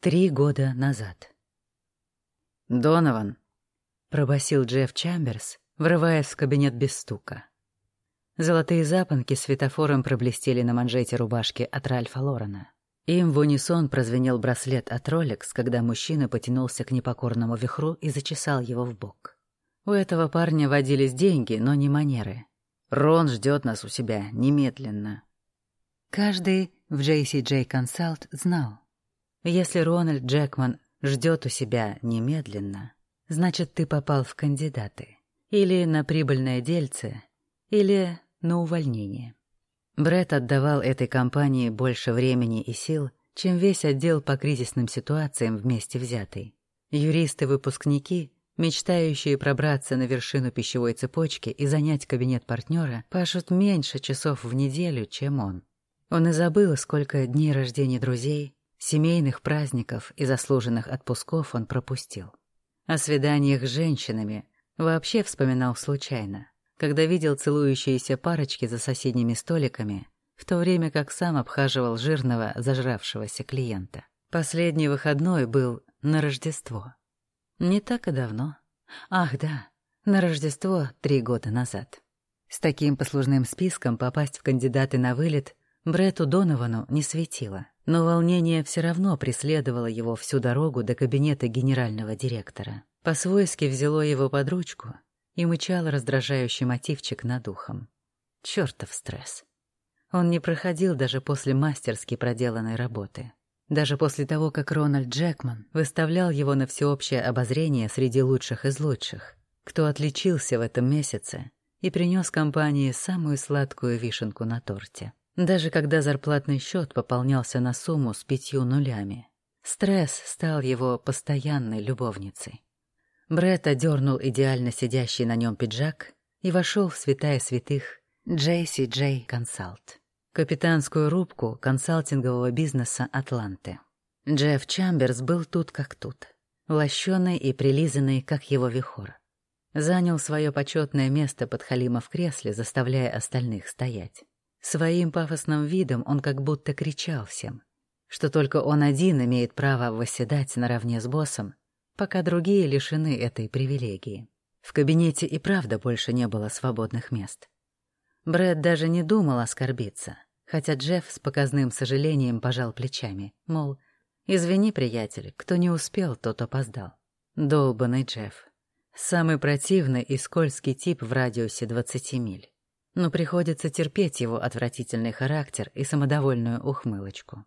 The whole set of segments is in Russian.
Три года назад. «Донован», — пробасил Джефф Чамберс, врываясь в кабинет без стука. Золотые запонки светофором проблестели на манжете рубашки от Ральфа Лорена. Им в унисон прозвенел браслет от Rolex, когда мужчина потянулся к непокорному вихру и зачесал его в бок. У этого парня водились деньги, но не манеры. «Рон ждет нас у себя немедленно». Каждый в JCJ Consult знал. Если Рональд Джекман ждет у себя немедленно, значит, ты попал в кандидаты. Или на прибыльное дельце, или на увольнение. Брэд отдавал этой компании больше времени и сил, чем весь отдел по кризисным ситуациям вместе взятый. Юристы-выпускники, мечтающие пробраться на вершину пищевой цепочки и занять кабинет партнера, пашут меньше часов в неделю, чем он. Он и забыл, сколько дней рождения друзей, семейных праздников и заслуженных отпусков он пропустил. О свиданиях с женщинами вообще вспоминал случайно, когда видел целующиеся парочки за соседними столиками, в то время как сам обхаживал жирного, зажравшегося клиента. Последний выходной был на Рождество. Не так и давно. Ах, да, на Рождество три года назад. С таким послужным списком попасть в кандидаты на вылет Бретту Доновану не светило, но волнение все равно преследовало его всю дорогу до кабинета генерального директора. По-свойски взяло его под ручку и мычало раздражающий мотивчик над ухом. Чёртов стресс. Он не проходил даже после мастерски проделанной работы. Даже после того, как Рональд Джекман выставлял его на всеобщее обозрение среди лучших из лучших, кто отличился в этом месяце и принес компании самую сладкую вишенку на торте. Даже когда зарплатный счет пополнялся на сумму с пятью нулями. Стресс стал его постоянной любовницей. Брэд одернул идеально сидящий на нем пиджак и вошел в святая святых Джейси Джей Консалт, капитанскую рубку консалтингового бизнеса Атланты. Джефф Чамберс был тут как тут, лощеный и прилизанный, как его вихор. Занял свое почетное место под Халима в кресле, заставляя остальных стоять. Своим пафосным видом он как будто кричал всем, что только он один имеет право восседать наравне с боссом, пока другие лишены этой привилегии. В кабинете и правда больше не было свободных мест. Брэд даже не думал оскорбиться, хотя Джефф с показным сожалением пожал плечами, мол, «Извини, приятель, кто не успел, тот опоздал». Долбанный Джефф. Самый противный и скользкий тип в радиусе 20 миль но приходится терпеть его отвратительный характер и самодовольную ухмылочку.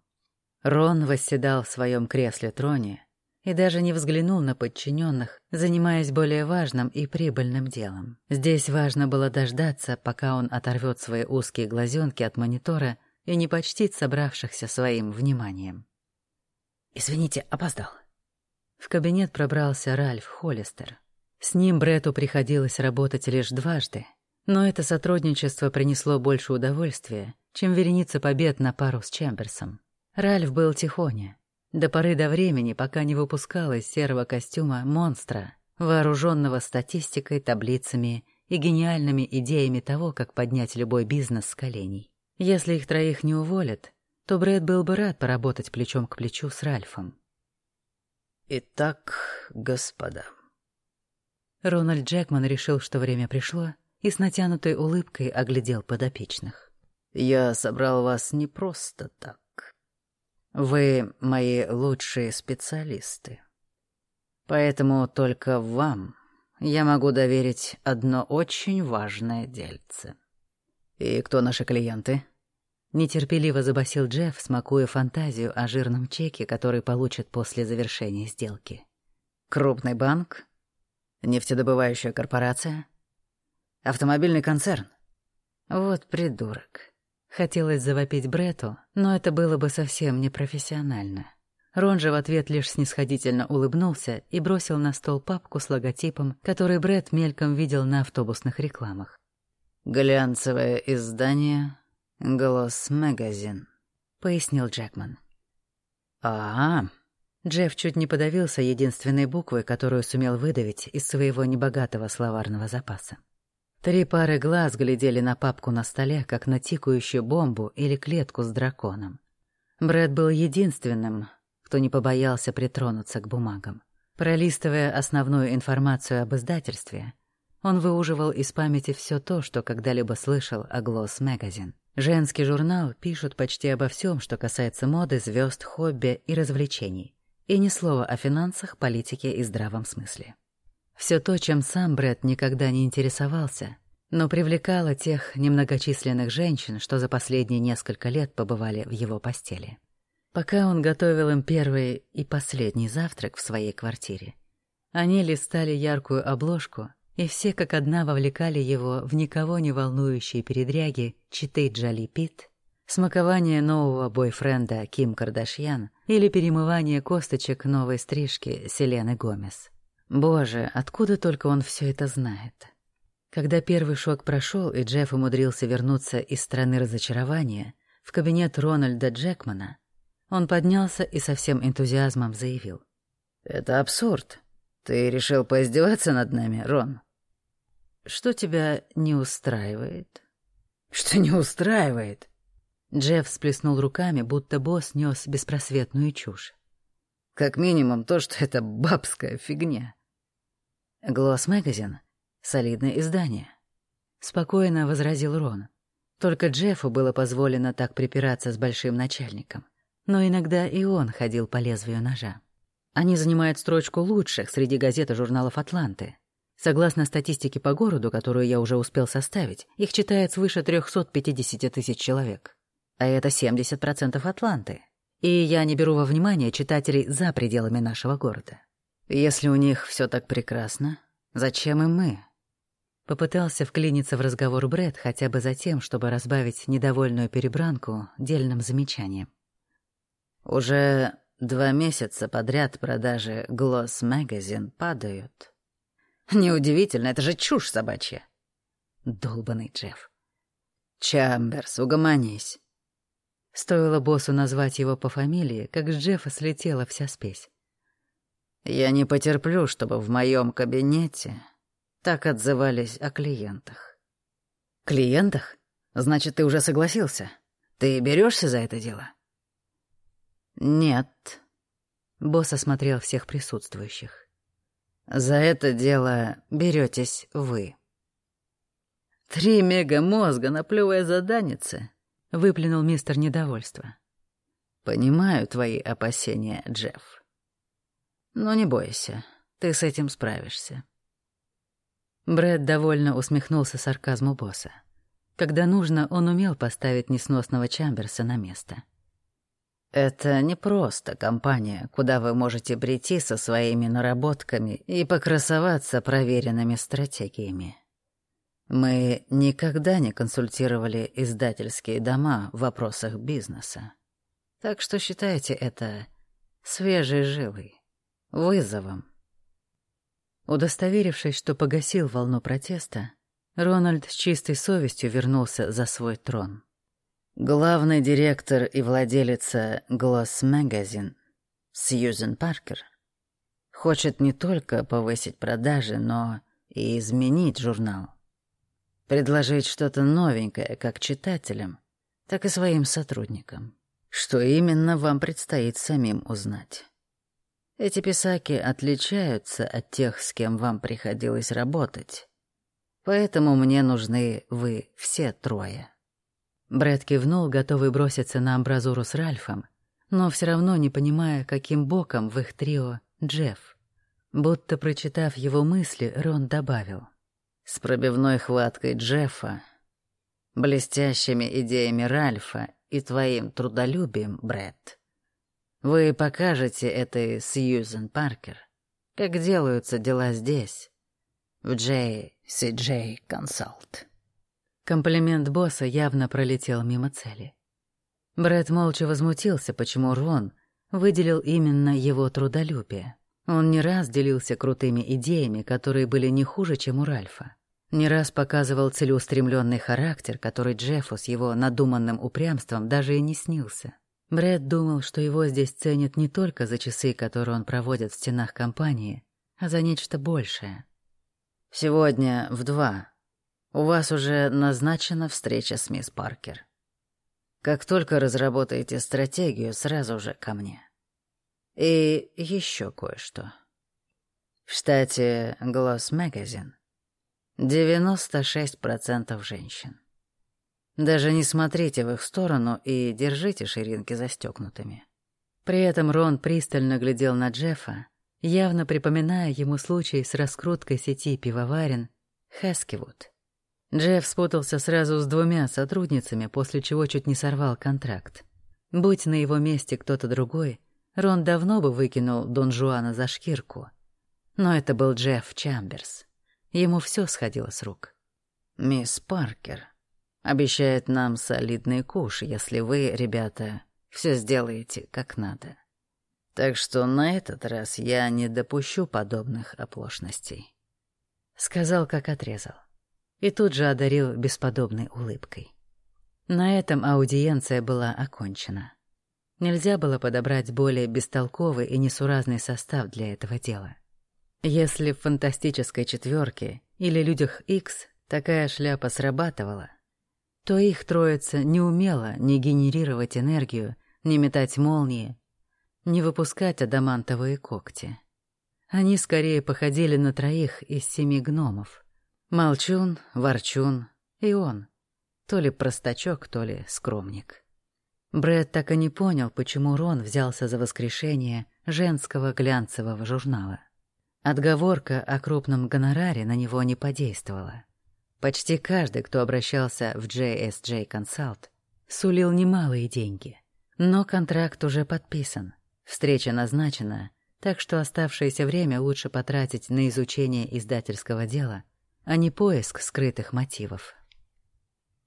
Рон восседал в своем кресле-троне и даже не взглянул на подчиненных, занимаясь более важным и прибыльным делом. Здесь важно было дождаться, пока он оторвет свои узкие глазенки от монитора и не почтит собравшихся своим вниманием. «Извините, опоздал». В кабинет пробрался Ральф Холлистер. С ним Брету приходилось работать лишь дважды — но это сотрудничество принесло больше удовольствия, чем вереница побед на пару с Чемберсом. Ральф был тихоня. До поры до времени, пока не выпускал из серого костюма монстра, вооруженного статистикой, таблицами и гениальными идеями того, как поднять любой бизнес с коленей. Если их троих не уволят, то Брэд был бы рад поработать плечом к плечу с Ральфом. «Итак, господа...» Рональд Джекман решил, что время пришло, и с натянутой улыбкой оглядел подопечных. «Я собрал вас не просто так. Вы мои лучшие специалисты. Поэтому только вам я могу доверить одно очень важное дельце. И кто наши клиенты?» Нетерпеливо забасил Джефф, смакуя фантазию о жирном чеке, который получат после завершения сделки. «Крупный банк? Нефтедобывающая корпорация?» Автомобильный концерн. Вот придурок. Хотелось завопить Брету, но это было бы совсем непрофессионально. Рон же в ответ лишь снисходительно улыбнулся и бросил на стол папку с логотипом, который Бред мельком видел на автобусных рекламах. «Глянцевое издание «Глосс Магазин», — пояснил Джекман. «А, -а, а Джефф чуть не подавился единственной буквой, которую сумел выдавить из своего небогатого словарного запаса. Три пары глаз глядели на папку на столе, как на тикающую бомбу или клетку с драконом. Брэд был единственным, кто не побоялся притронуться к бумагам. Пролистывая основную информацию об издательстве, он выуживал из памяти все то, что когда-либо слышал о Gloss Magazine. Женский журнал пишут почти обо всем, что касается моды, звезд, хобби и развлечений. И ни слова о финансах, политике и здравом смысле. Все то, чем сам Брэд никогда не интересовался, но привлекало тех немногочисленных женщин, что за последние несколько лет побывали в его постели. Пока он готовил им первый и последний завтрак в своей квартире, они листали яркую обложку — и все как одна вовлекали его в никого не волнующие передряги читы Джоли Питт, смакование нового бойфренда Ким Кардашьян или перемывание косточек новой стрижки Селены Гомес. Боже, откуда только он все это знает? Когда первый шок прошел и Джефф умудрился вернуться из страны разочарования в кабинет Рональда Джекмана, он поднялся и со всем энтузиазмом заявил. «Это абсурд. Ты решил поиздеваться над нами, Рон? Что тебя не устраивает? Что не устраивает? Джефф сплеснул руками, будто босс нес беспросветную чушь. Как минимум то, что это бабская фигня. Глосс Магазин — солидное издание. Спокойно возразил Рон. Только Джеффу было позволено так припираться с большим начальником. Но иногда и он ходил по лезвию ножа. Они занимают строчку лучших среди газет и журналов «Атланты». Согласно статистике по городу, которую я уже успел составить, их читает свыше 350 тысяч человек. А это 70% Атланты. И я не беру во внимание читателей за пределами нашего города. Если у них все так прекрасно, зачем и мы? Попытался вклиниться в разговор Брэд хотя бы за тем, чтобы разбавить недовольную перебранку дельным замечанием. Уже Два месяца подряд продажи Gloss Magazine падают. Неудивительно, это же чушь собачья. Долбанный Джефф. Чамберс, угомонись. Стоило боссу назвать его по фамилии, как с Джеффа слетела вся спесь. Я не потерплю, чтобы в моем кабинете так отзывались о клиентах. Клиентах? Значит, ты уже согласился? Ты берешься за это дело? «Нет». Босс осмотрел всех присутствующих. «За это дело беретесь вы». «Три мега-мозга, наплевая заданицы», — выплюнул мистер недовольства. «Понимаю твои опасения, Джефф. Но не бойся, ты с этим справишься». Брэд довольно усмехнулся сарказму босса. Когда нужно, он умел поставить несносного Чамберса на место. Это не просто компания, куда вы можете прийти со своими наработками и покрасоваться проверенными стратегиями. Мы никогда не консультировали издательские дома в вопросах бизнеса. Так что считайте это свежей жилой, вызовом. Удостоверившись, что погасил волну протеста, Рональд с чистой совестью вернулся за свой трон. Главный директор и владелица Gloss Magazine Сьюзен Паркер хочет не только повысить продажи, но и изменить журнал. Предложить что-то новенькое как читателям, так и своим сотрудникам. Что именно вам предстоит самим узнать. Эти писаки отличаются от тех, с кем вам приходилось работать. Поэтому мне нужны вы все трое. Брэд кивнул, готовый броситься на амбразуру с Ральфом, но все равно не понимая, каким боком в их трио Джефф. Будто прочитав его мысли, Рон добавил. «С пробивной хваткой Джеффа, блестящими идеями Ральфа и твоим трудолюбием, Брэд, вы покажете этой Сьюзен Паркер, как делаются дела здесь, в Джей Консалт». Комплимент босса явно пролетел мимо цели. Брэд молча возмутился, почему Рон выделил именно его трудолюбие. Он не раз делился крутыми идеями, которые были не хуже, чем у Ральфа. Не раз показывал целеустремленный характер, который Джеффу с его надуманным упрямством даже и не снился. Брэд думал, что его здесь ценят не только за часы, которые он проводит в стенах компании, а за нечто большее. «Сегодня в два», у вас уже назначена встреча с мисс Паркер. Как только разработаете стратегию, сразу же ко мне. И еще кое-что. В штате Gloss Magazine 96% женщин. Даже не смотрите в их сторону и держите ширинки застегнутыми. При этом Рон пристально глядел на Джеффа, явно припоминая ему случай с раскруткой сети пивоварен Хескивуд. Джефф спутался сразу с двумя сотрудницами, после чего чуть не сорвал контракт. Будь на его месте кто-то другой, Рон давно бы выкинул Дон Жуана за шкирку. Но это был Джефф Чамберс. Ему все сходило с рук. «Мисс Паркер обещает нам солидный куш, если вы, ребята, все сделаете как надо. Так что на этот раз я не допущу подобных оплошностей», — сказал, как отрезал. И тут же одарил бесподобной улыбкой. На этом аудиенция была окончена. Нельзя было подобрать более бестолковый и несуразный состав для этого дела. Если в фантастической четверке или людях X такая шляпа срабатывала, то их троица не умела ни генерировать энергию, ни метать молнии, ни выпускать адамантовые когти. Они скорее походили на троих из семи гномов. Молчун, Ворчун и он. То ли простачок, то ли скромник. Брэд так и не понял, почему Рон взялся за воскрешение женского глянцевого журнала. Отговорка о крупном гонораре на него не подействовала. Почти каждый, кто обращался в JSJ Consult, сулил немалые деньги. Но контракт уже подписан, встреча назначена, так что оставшееся время лучше потратить на изучение издательского дела, а не поиск скрытых мотивов.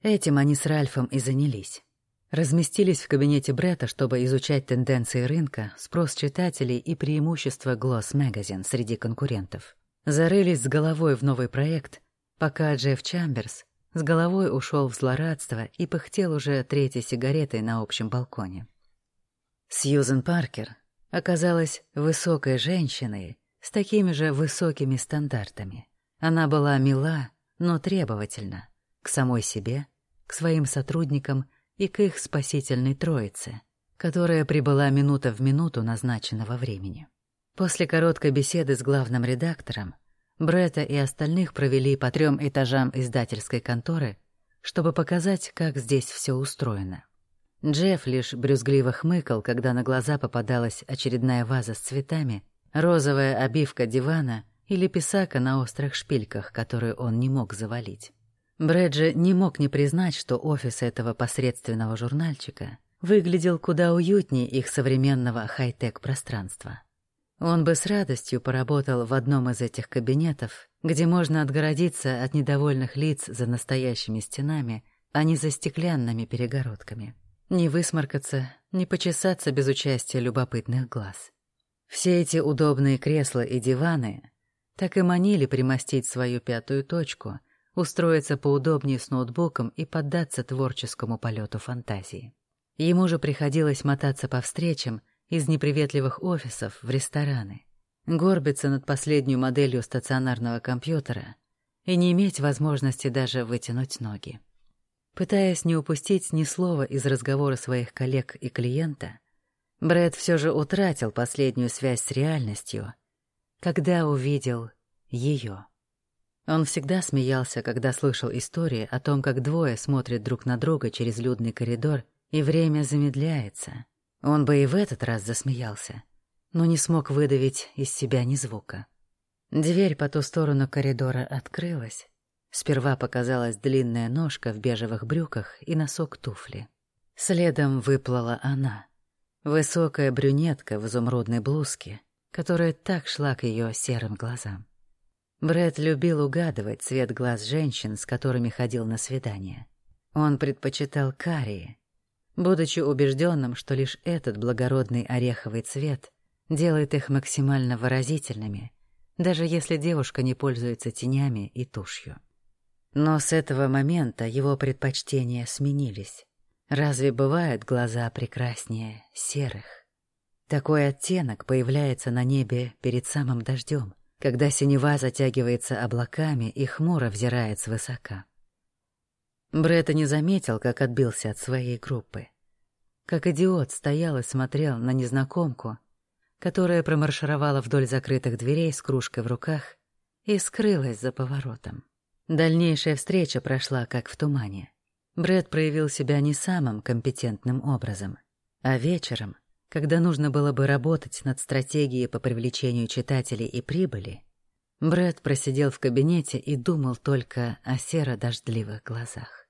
Этим они с Ральфом и занялись. Разместились в кабинете Бретта, чтобы изучать тенденции рынка, спрос читателей и преимущества Gloss Magazine среди конкурентов. Зарылись с головой в новый проект, пока Джефф Чамберс с головой ушел в злорадство и пыхтел уже третьей сигаретой на общем балконе. Сьюзен Паркер оказалась высокой женщиной с такими же высокими стандартами. Она была мила, но требовательна к самой себе, к своим сотрудникам и к их спасительной троице, которая прибыла минута в минуту назначенного времени. После короткой беседы с главным редактором Бретта и остальных провели по трем этажам издательской конторы, чтобы показать, как здесь все устроено. Джефф лишь брюзгливо хмыкал, когда на глаза попадалась очередная ваза с цветами, розовая обивка дивана или писака на острых шпильках, которую он не мог завалить. Брэджи не мог не признать, что офис этого посредственного журнальчика выглядел куда уютнее их современного хай-тек пространства. Он бы с радостью поработал в одном из этих кабинетов, где можно отгородиться от недовольных лиц за настоящими стенами, а не за стеклянными перегородками. Не высморкаться, не почесаться без участия любопытных глаз. Все эти удобные кресла и диваны так и манили примостить свою пятую точку — устроиться поудобнее с ноутбуком и поддаться творческому полету фантазии. Ему же приходилось мотаться по встречам из неприветливых офисов в рестораны, горбиться над последней моделью стационарного компьютера и не иметь возможности даже вытянуть ноги. Пытаясь не упустить ни слова из разговора своих коллег и клиента, Брэд все же утратил последнюю связь с реальностью, когда увидел ее. Он всегда смеялся, когда слышал истории о том, как двое смотрят друг на друга через людный коридор, и время замедляется. Он бы и в этот раз засмеялся, но не смог выдавить из себя ни звука. Дверь по ту сторону коридора открылась. Сперва показалась длинная ножка в бежевых брюках и носок туфли. Следом выплыла она. Высокая брюнетка в изумрудной блузке, которая так шла к ее серым глазам. Брэд любил угадывать цвет глаз женщин, с которыми ходил на свидание. Он предпочитал карие, будучи убежденным, что лишь этот благородный ореховый цвет делает их максимально выразительными, даже если девушка не пользуется тенями и тушью. Но с этого момента его предпочтения сменились. Разве бывают глаза прекраснее серых? Такой оттенок появляется на небе перед самым дождем — когда синева затягивается облаками и хмуро взирает свысока. Бретта не заметил, как отбился от своей группы. Как идиот стоял и смотрел на незнакомку, которая промаршировала вдоль закрытых дверей с кружкой в руках и скрылась за поворотом. Дальнейшая встреча прошла как в тумане. Брэд проявил себя не самым компетентным образом, а вечером, когда нужно было бы работать над стратегией по привлечению читателей и прибыли, Брэд просидел в кабинете и думал только о серо-дождливых глазах.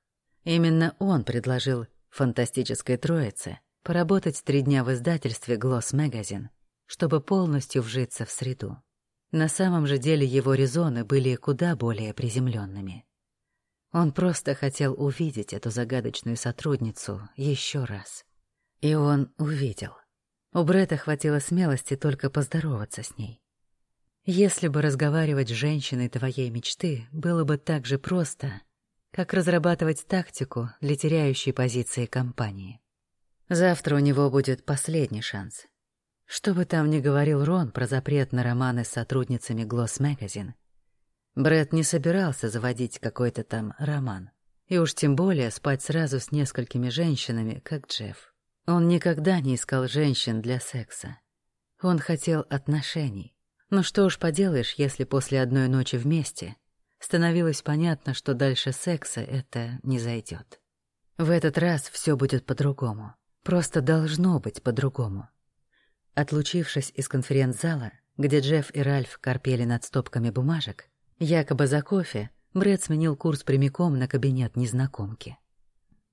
Именно он предложил фантастической троице поработать три дня в издательстве «Глосс Magazine, чтобы полностью вжиться в среду. На самом же деле его резоны были куда более приземленными. Он просто хотел увидеть эту загадочную сотрудницу еще раз. И он увидел. У Бретта хватило смелости только поздороваться с ней. Если бы разговаривать с женщиной твоей мечты было бы так же просто, как разрабатывать тактику для теряющей позиции компании. Завтра у него будет последний шанс. Что бы там ни говорил Рон про запрет на романы с сотрудницами Gloss Magazine, Брэд не собирался заводить какой-то там роман. И уж тем более спать сразу с несколькими женщинами, как Джефф. Он никогда не искал женщин для секса. Он хотел отношений. Но что уж поделаешь, если после одной ночи вместе становилось понятно, что дальше секса это не зайдет. В этот раз все будет по-другому. Просто должно быть по-другому. Отлучившись из конференц-зала, где Джефф и Ральф корпели над стопками бумажек, якобы за кофе, Брэд сменил курс прямиком на кабинет незнакомки.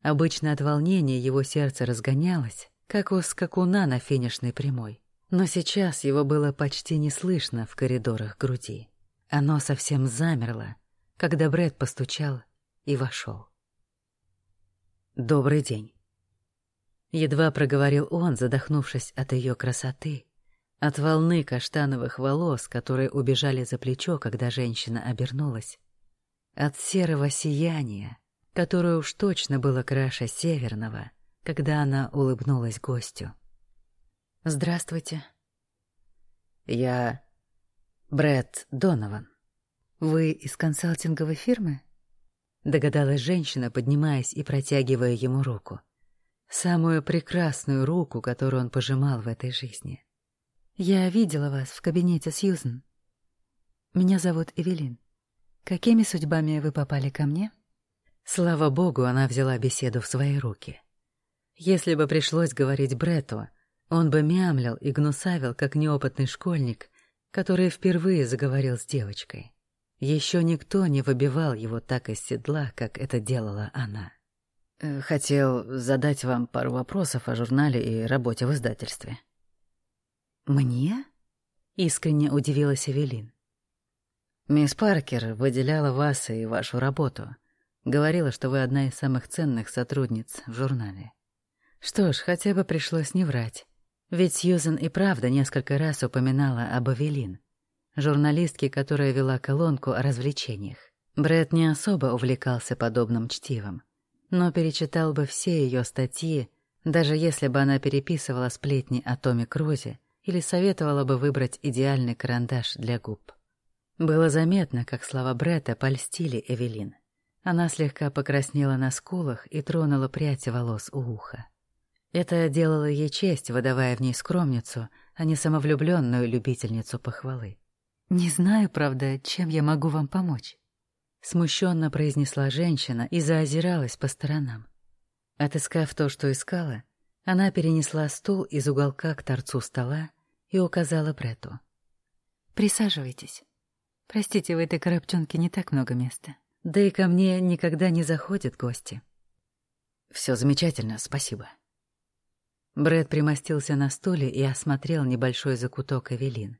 Обычно от волнения его сердце разгонялось, как у скакуна на финишной прямой. Но сейчас его было почти не слышно в коридорах груди. Оно совсем замерло, когда Брэд постучал и вошел. «Добрый день». Едва проговорил он, задохнувшись от ее красоты, от волны каштановых волос, которые убежали за плечо, когда женщина обернулась, от серого сияния, которое уж точно было краше северного, когда она улыбнулась гостю. «Здравствуйте». «Я Брэд Донован». «Вы из консалтинговой фирмы?» Догадалась женщина, поднимаясь и протягивая ему руку. Самую прекрасную руку, которую он пожимал в этой жизни. «Я видела вас в кабинете Сьюзен. Меня зовут Эвелин. Какими судьбами вы попали ко мне?» Слава богу, она взяла беседу в свои руки. Если бы пришлось говорить Бретту, он бы мямлил и гнусавил, как неопытный школьник, который впервые заговорил с девочкой. Еще никто не выбивал его так из седла, как это делала она. Э, «Хотел задать вам пару вопросов о журнале и работе в издательстве». «Мне?» — искренне удивилась Эвелин. «Мисс Паркер выделяла вас и вашу работу. Говорила, что вы одна из самых ценных сотрудниц в журнале. Что ж, хотя бы пришлось не врать. Ведь Сьюзен и правда несколько раз упоминала об Авелин, журналистке, которая вела колонку о развлечениях. Брэд не особо увлекался подобным чтивом, но перечитал бы все ее статьи, даже если бы она переписывала сплетни о Томе Крузе или советовала бы выбрать идеальный карандаш для губ. Было заметно, как слова Бретта польстили Эвелин. Она слегка покраснела на скулах и тронула прядь волос у уха. Это делало ей честь, выдавая в ней скромницу, а не самовлюбленную любительницу похвалы. «Не знаю, правда, чем я могу вам помочь», — смущенно произнесла женщина и заозиралась по сторонам. Отыскав то, что искала, она перенесла стул из уголка к торцу стола и указала Брету. «Присаживайтесь. Простите, в этой коробчонке не так много места. Да и ко мне никогда не заходят гости». «Все замечательно, спасибо», Брэд примостился на стуле и осмотрел небольшой закуток Эвелин.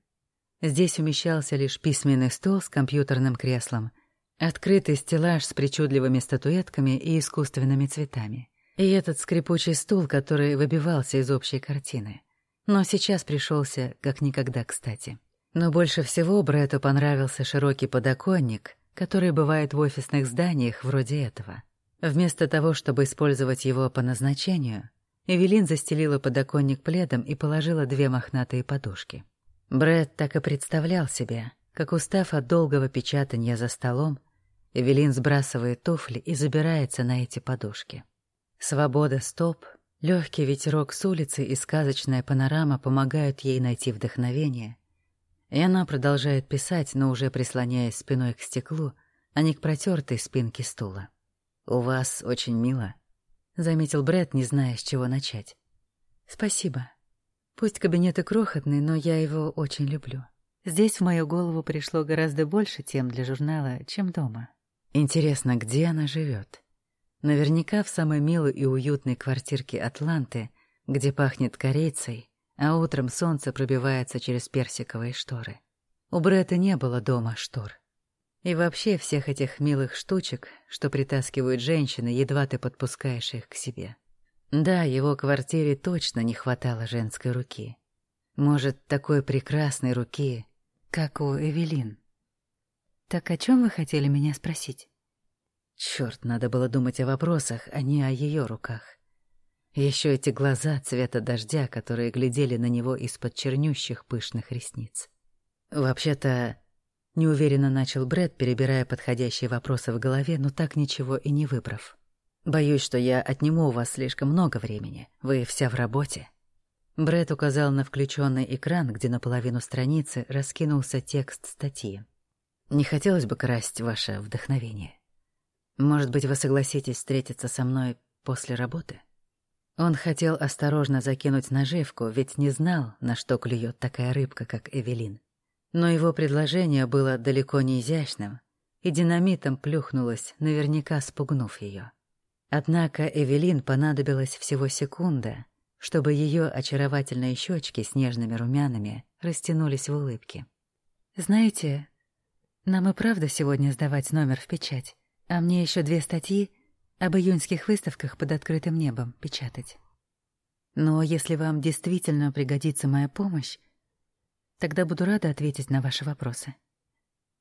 Здесь умещался лишь письменный стол с компьютерным креслом, открытый стеллаж с причудливыми статуэтками и искусственными цветами. И этот скрипучий стул, который выбивался из общей картины. Но сейчас пришелся как никогда кстати. Но больше всего Брэду понравился широкий подоконник, который бывает в офисных зданиях вроде этого. Вместо того, чтобы использовать его по назначению, Эвелин застелила подоконник пледом и положила две мохнатые подушки. Брэд так и представлял себе, как, устав от долгого печатания за столом, Эвелин сбрасывает туфли и забирается на эти подушки. Свобода стоп Легкий ветерок с улицы и сказочная панорама помогают ей найти вдохновение, и она продолжает писать, но уже прислоняясь спиной к стеклу, а не к протертой спинке стула. «У вас очень мило», — заметил Брэд, не зная, с чего начать. «Спасибо. Пусть кабинет и крохотный, но я его очень люблю. Здесь в мою голову пришло гораздо больше тем для журнала, чем дома». Интересно, где она живет? Наверняка в самой милой и уютной квартирке Атланты, где пахнет корейцей, а утром солнце пробивается через персиковые шторы. У Бретта не было дома штор. И вообще всех этих милых штучек, что притаскивают женщины, едва ты подпускаешь их к себе. Да, его квартире точно не хватало женской руки. Может, такой прекрасной руки, как у Эвелин. Так о чем вы хотели меня спросить? Черт, надо было думать о вопросах, а не о ее руках. Еще эти глаза цвета дождя, которые глядели на него из-под чернющих пышных ресниц. Вообще-то, неуверенно начал Брэд, перебирая подходящие вопросы в голове, но так ничего и не выбрав. Боюсь, что я отниму у вас слишком много времени. Вы вся в работе. Брэд указал на включенный экран, где наполовину страницы раскинулся текст статьи. Не хотелось бы красть ваше вдохновение. Может быть, вы согласитесь встретиться со мной после работы? Он хотел осторожно закинуть наживку, ведь не знал, на что клюет такая рыбка, как Эвелин. Но его предложение было далеко не изящным, и динамитом плюхнулось, наверняка спугнув ее. Однако Эвелин понадобилась всего секунда, чтобы ее очаровательные щечки с нежными румянами растянулись в улыбке. «Знаете, нам и правда сегодня сдавать номер в печать, а мне еще две статьи об июньских выставках под открытым небом печатать. Но если вам действительно пригодится моя помощь, тогда буду рада ответить на ваши вопросы.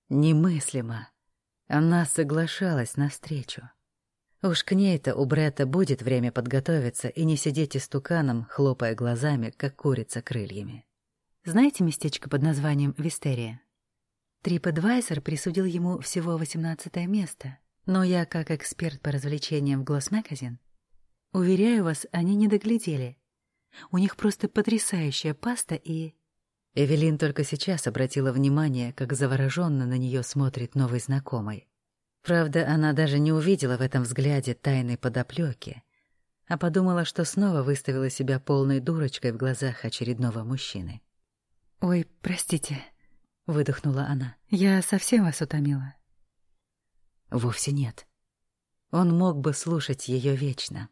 Немыслимо. Она соглашалась на встречу. Уж к ней-то у Бретта будет время подготовиться и не сидеть истуканом, хлопая глазами, как курица крыльями. Знаете местечко под названием Вистерия? TripAdvisor присудил ему всего 18 место — но я, как эксперт по развлечениям в Gloss Magazine, уверяю вас, они не доглядели. У них просто потрясающая паста и... Эвелин только сейчас обратила внимание, как завороженно на нее смотрит новый знакомый. Правда, она даже не увидела в этом взгляде тайной подоплеки, а подумала, что снова выставила себя полной дурочкой в глазах очередного мужчины. «Ой, простите», — выдохнула она, — «я совсем вас утомила». Вовсе нет. Он мог бы слушать ее вечно.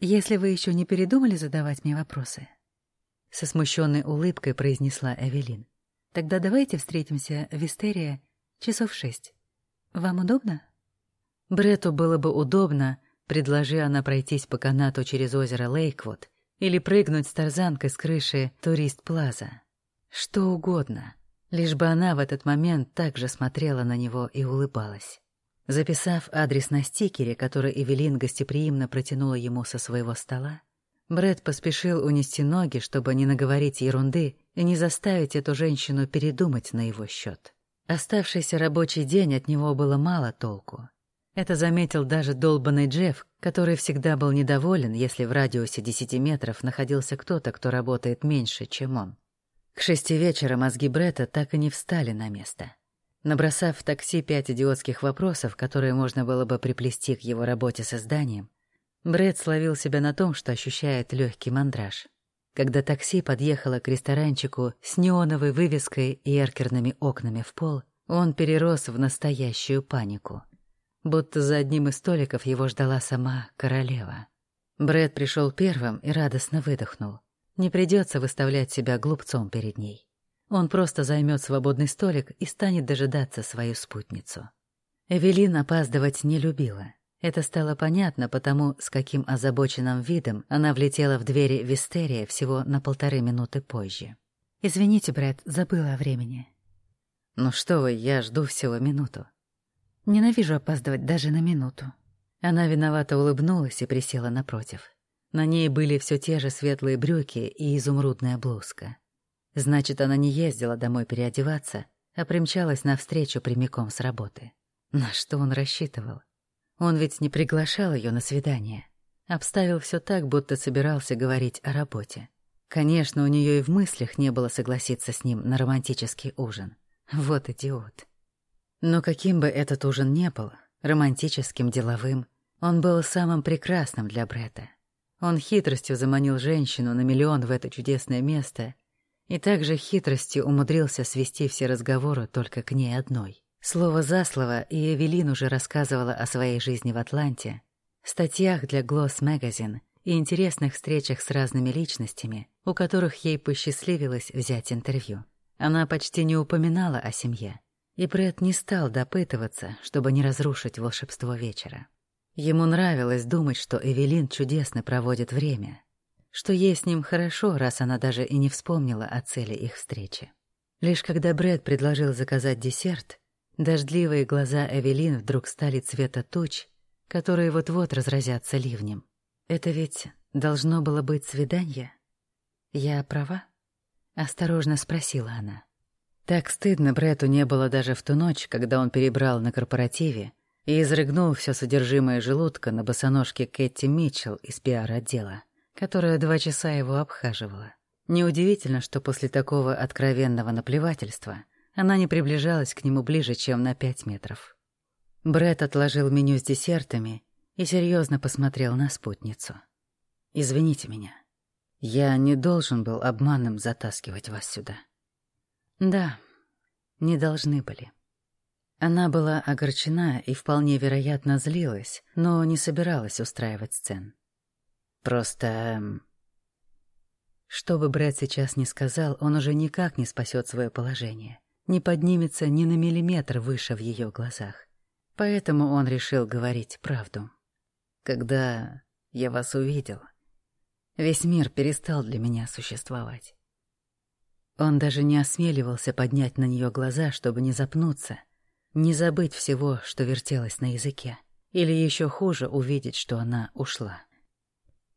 «Если вы еще не передумали задавать мне вопросы», — со смущенной улыбкой произнесла Эвелин, «тогда давайте встретимся в Вистерия часов шесть. Вам удобно?» Брету было бы удобно, предложи она пройтись по канату через озеро Лейквуд или прыгнуть с тарзанкой с крыши Турист Плаза. Что угодно, лишь бы она в этот момент также смотрела на него и улыбалась. Записав адрес на стикере, который Эвелин гостеприимно протянула ему со своего стола, Брэд поспешил унести ноги, чтобы не наговорить ерунды и не заставить эту женщину передумать на его счет. Оставшийся рабочий день от него было мало толку. Это заметил даже долбанный Джефф, который всегда был недоволен, если в радиусе десяти метров находился кто-то, кто работает меньше, чем он. К шести вечера мозги Бретта так и не встали на место. Набросав в такси пять идиотских вопросов, которые можно было бы приплести к его работе с изданием, Брэд словил себя на том, что ощущает легкий мандраж. Когда такси подъехало к ресторанчику с неоновой вывеской и эркерными окнами в пол, он перерос в настоящую панику. Будто за одним из столиков его ждала сама королева. Брэд пришел первым и радостно выдохнул. Не придется выставлять себя глупцом перед ней. Он просто займет свободный столик и станет дожидаться свою спутницу. Эвелин опаздывать не любила. Это стало понятно потому, с каким озабоченным видом она влетела в двери Вистерия всего на полторы минуты позже. «Извините, Брэд, забыла о времени». «Ну что вы, я жду всего минуту». «Ненавижу опаздывать даже на минуту». Она виновато улыбнулась и присела напротив. На ней были все те же светлые брюки и изумрудная блузка. Значит, она не ездила домой переодеваться, а примчалась навстречу прямиком с работы. На что он рассчитывал? Он ведь не приглашал ее на свидание. обставил все так, будто собирался говорить о работе. Конечно, у нее и в мыслях не было согласиться с ним на романтический ужин. Вот идиот. Но каким бы этот ужин не был, романтическим, деловым, он был самым прекрасным для Бретта. Он хитростью заманил женщину на миллион в это чудесное место и также хитростью умудрился свести все разговоры только к ней одной. Слово за слово, и Эвелин уже рассказывала о своей жизни в Атланте, статьях для Gloss Magazine и интересных встречах с разными личностями, у которых ей посчастливилось взять интервью. Она почти не упоминала о семье, и Брэд не стал допытываться, чтобы не разрушить волшебство вечера. Ему нравилось думать, что Эвелин чудесно проводит время, что ей с ним хорошо, раз она даже и не вспомнила о цели их встречи. Лишь когда Брэд предложил заказать десерт, дождливые глаза Эвелин вдруг стали цвета туч, которые вот-вот разразятся ливнем. Это ведь должно было быть свидание? Я права? Осторожно спросила она. Так стыдно Бретту не было даже в ту ночь, когда он перебрал на корпоративе и изрыгнул все содержимое желудка на босоножке Кэти Митчелл из пиар-отдела, которая два часа его обхаживала. Неудивительно, что после такого откровенного наплевательства она не приближалась к нему ближе, чем на пять метров. Бред отложил меню с десертами и серьезно посмотрел на спутницу. «Извините меня. Я не должен был обманом затаскивать вас сюда». «Да, не должны были». Она была огорчена и вполне вероятно злилась, но не собиралась устраивать сцен. Просто... Эм, что бы Брэд сейчас ни сказал, он уже никак не спасет свое положение, не поднимется ни на миллиметр выше в ее глазах. Поэтому он решил говорить правду. Когда я вас увидел, весь мир перестал для меня существовать. Он даже не осмеливался поднять на нее глаза, чтобы не запнуться — не забыть всего, что вертелось на языке. Или еще хуже увидеть, что она ушла.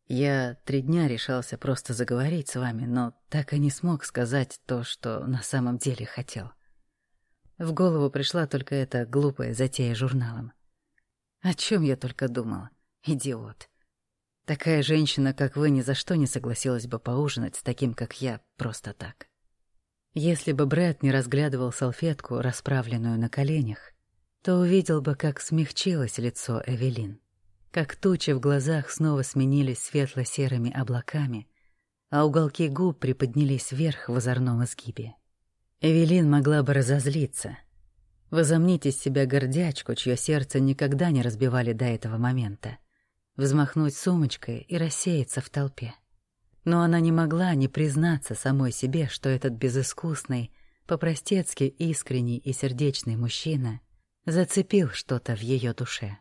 Я три дня решался просто заговорить с вами, но так и не смог сказать то, что на самом деле хотел. В голову пришла только эта глупая затея журналом. О чем я только думал, идиот. Такая женщина, как вы, ни за что не согласилась бы поужинать с таким, как я, просто так. Если бы Брэд не разглядывал салфетку, расправленную на коленях, то увидел бы, как смягчилось лицо Эвелин, как тучи в глазах снова сменились светло-серыми облаками, а уголки губ приподнялись вверх в озорном изгибе. Эвелин могла бы разозлиться, возомнить из себя гордячку, чье сердце никогда не разбивали до этого момента, взмахнуть сумочкой и рассеяться в толпе. Но она не могла не признаться самой себе, что этот безыскусный, по-простецки искренний и сердечный мужчина зацепил что-то в ее душе.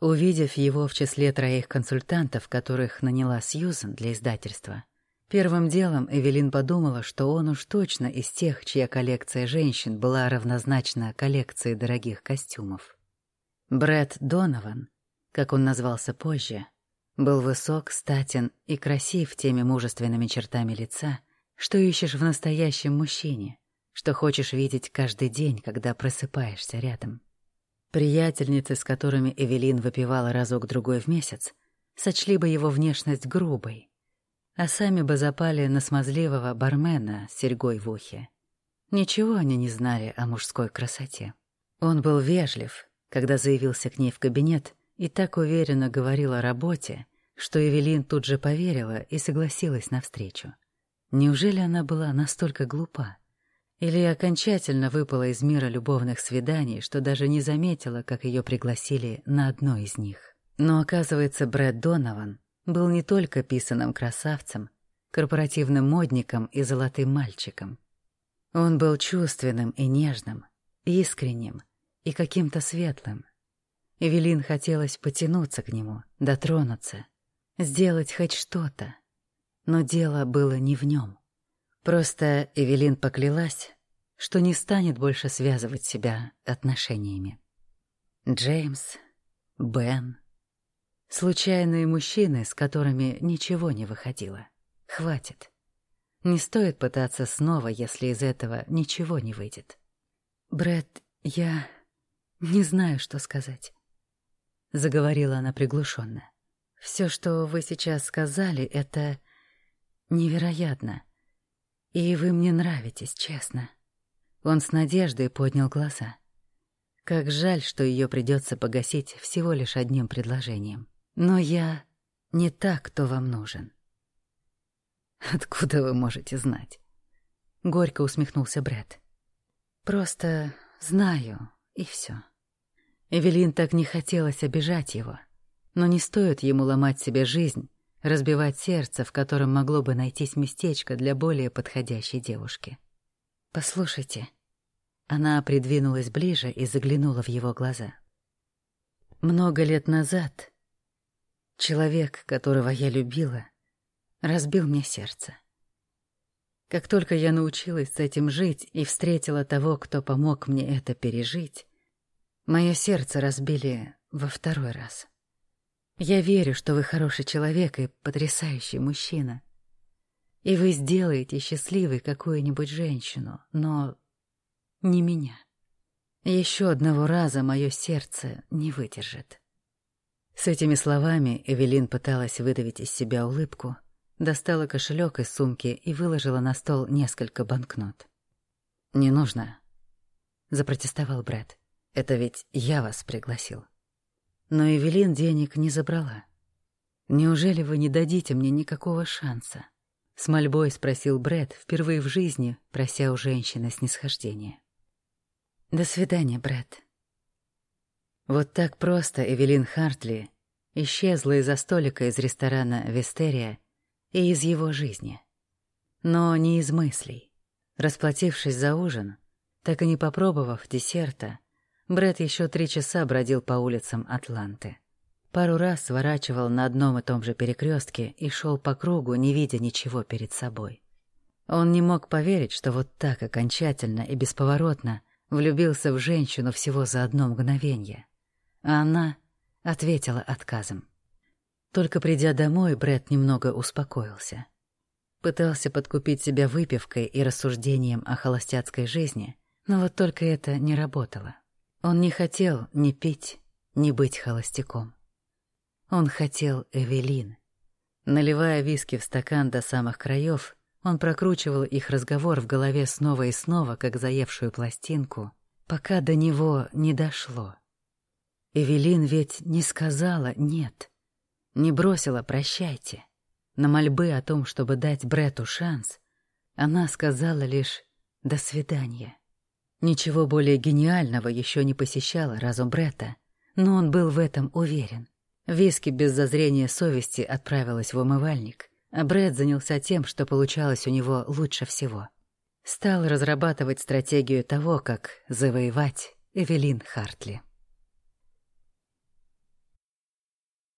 Увидев его в числе троих консультантов, которых наняла Сьюзен для издательства, первым делом Эвелин подумала, что он уж точно из тех, чья коллекция женщин была равнозначна коллекции дорогих костюмов. Брэд Донован, как он назвался позже, был высок, статен и красив теми мужественными чертами лица, что ищешь в настоящем мужчине, что хочешь видеть каждый день, когда просыпаешься рядом. Приятельницы, с которыми Эвелин выпивала разок-другой в месяц, сочли бы его внешность грубой, а сами бы запали на смазливого бармена с серьгой в ухе. Ничего они не знали о мужской красоте. Он был вежлив, когда заявился к ней в кабинет и так уверенно говорил о работе, что Эвелин тут же поверила и согласилась на встречу. Неужели она была настолько глупа? Или окончательно выпала из мира любовных свиданий, что даже не заметила, как ее пригласили на одно из них? Но, оказывается, Брэд Донован был не только писаным красавцем, корпоративным модником и золотым мальчиком. Он был чувственным и нежным, искренним и каким-то светлым. Эвелин хотелось потянуться к нему, дотронуться, сделать хоть что-то. Но дело было не в нем. Просто Эвелин поклялась, что не станет больше связывать себя отношениями. Джеймс, Бен, случайные мужчины, с которыми ничего не выходило. Хватит. Не стоит пытаться снова, если из этого ничего не выйдет. Брэд, я не знаю, что сказать заговорила она приглушенно. Все, что вы сейчас сказали, это невероятно. И вы мне нравитесь, честно. Он с надеждой поднял глаза. Как жаль, что ее придется погасить всего лишь одним предложением. Но я не так, кто вам нужен. Откуда вы можете знать? Горько усмехнулся Брэд. Просто знаю, и все. Эвелин так не хотелось обижать его. Но не стоит ему ломать себе жизнь, разбивать сердце, в котором могло бы найтись местечко для более подходящей девушки. «Послушайте». Она придвинулась ближе и заглянула в его глаза. «Много лет назад человек, которого я любила, разбил мне сердце. Как только я научилась с этим жить и встретила того, кто помог мне это пережить, мое сердце разбили во второй раз. Я верю, что вы хороший человек и потрясающий мужчина. И вы сделаете счастливой какую-нибудь женщину, но не меня. Еще одного раза мое сердце не выдержит. С этими словами Эвелин пыталась выдавить из себя улыбку, достала кошелек из сумки и выложила на стол несколько банкнот. «Не нужно», — запротестовал Брэд. «Это ведь я вас пригласил». Но Эвелин денег не забрала. «Неужели вы не дадите мне никакого шанса?» С мольбой спросил Брэд, впервые в жизни прося у женщины снисхождения. «До свидания, Брэд». Вот так просто Эвелин Хартли исчезла из-за столика из ресторана «Вестерия» и из его жизни. Но не из мыслей. Расплатившись за ужин, так и не попробовав десерта, Бред еще три часа бродил по улицам Атланты. Пару раз сворачивал на одном и том же перекрестке и шел по кругу, не видя ничего перед собой. Он не мог поверить, что вот так окончательно и бесповоротно влюбился в женщину всего за одно мгновение. А она ответила отказом. Только придя домой, Бред немного успокоился. Пытался подкупить себя выпивкой и рассуждением о холостяцкой жизни, но вот только это не работало. Он не хотел ни пить, ни быть холостяком. Он хотел Эвелин. Наливая виски в стакан до самых краев, он прокручивал их разговор в голове снова и снова, как заевшую пластинку, пока до него не дошло. Эвелин ведь не сказала «нет», не бросила «прощайте». На мольбы о том, чтобы дать Брету шанс, она сказала лишь «до свидания». Ничего более гениального еще не посещало разум Бретта, но он был в этом уверен. Виски без зазрения совести отправилась в умывальник, а Брэд занялся тем, что получалось у него лучше всего. Стал разрабатывать стратегию того, как завоевать Эвелин Хартли.